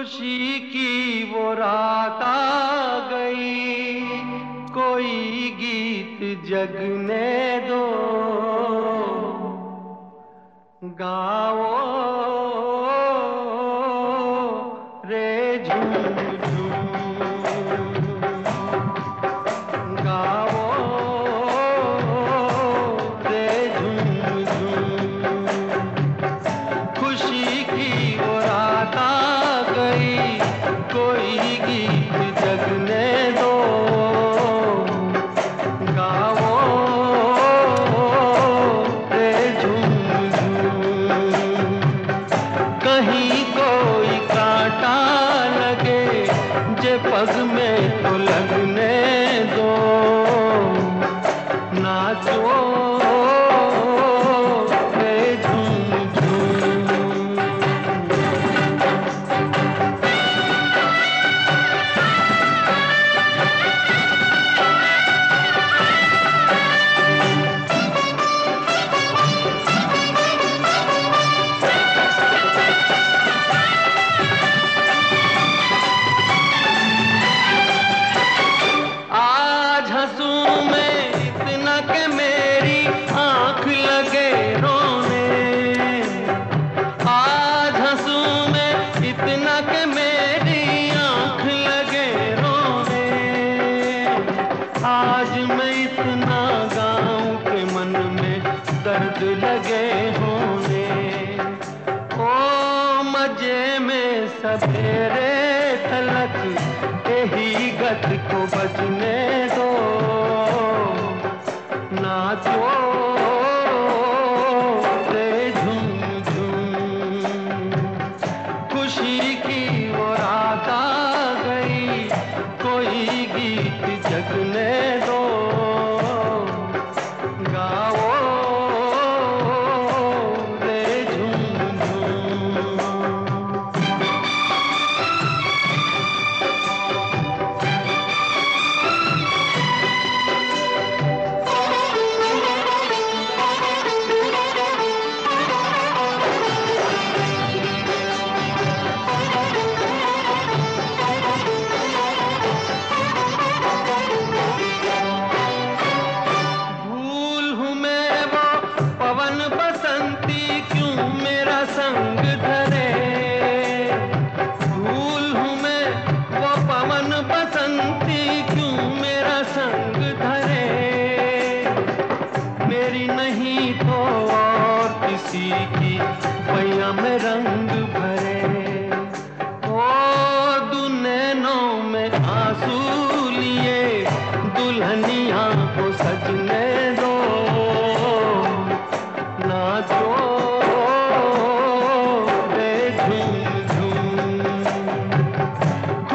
खुशी की वो रात आ गई। कोई गीत जगने दो। गाओ ಓ नाचो दर्द लगे होने। ओ मज़े में सवेरे तलक यही गत को बचने किसी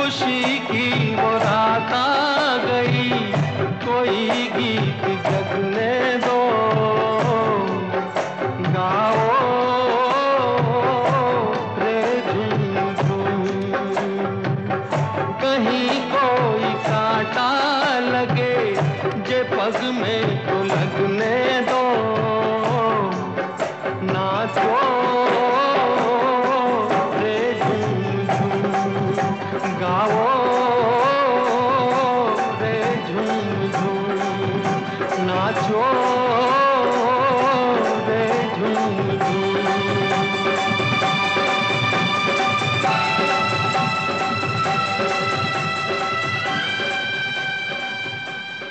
खुशी की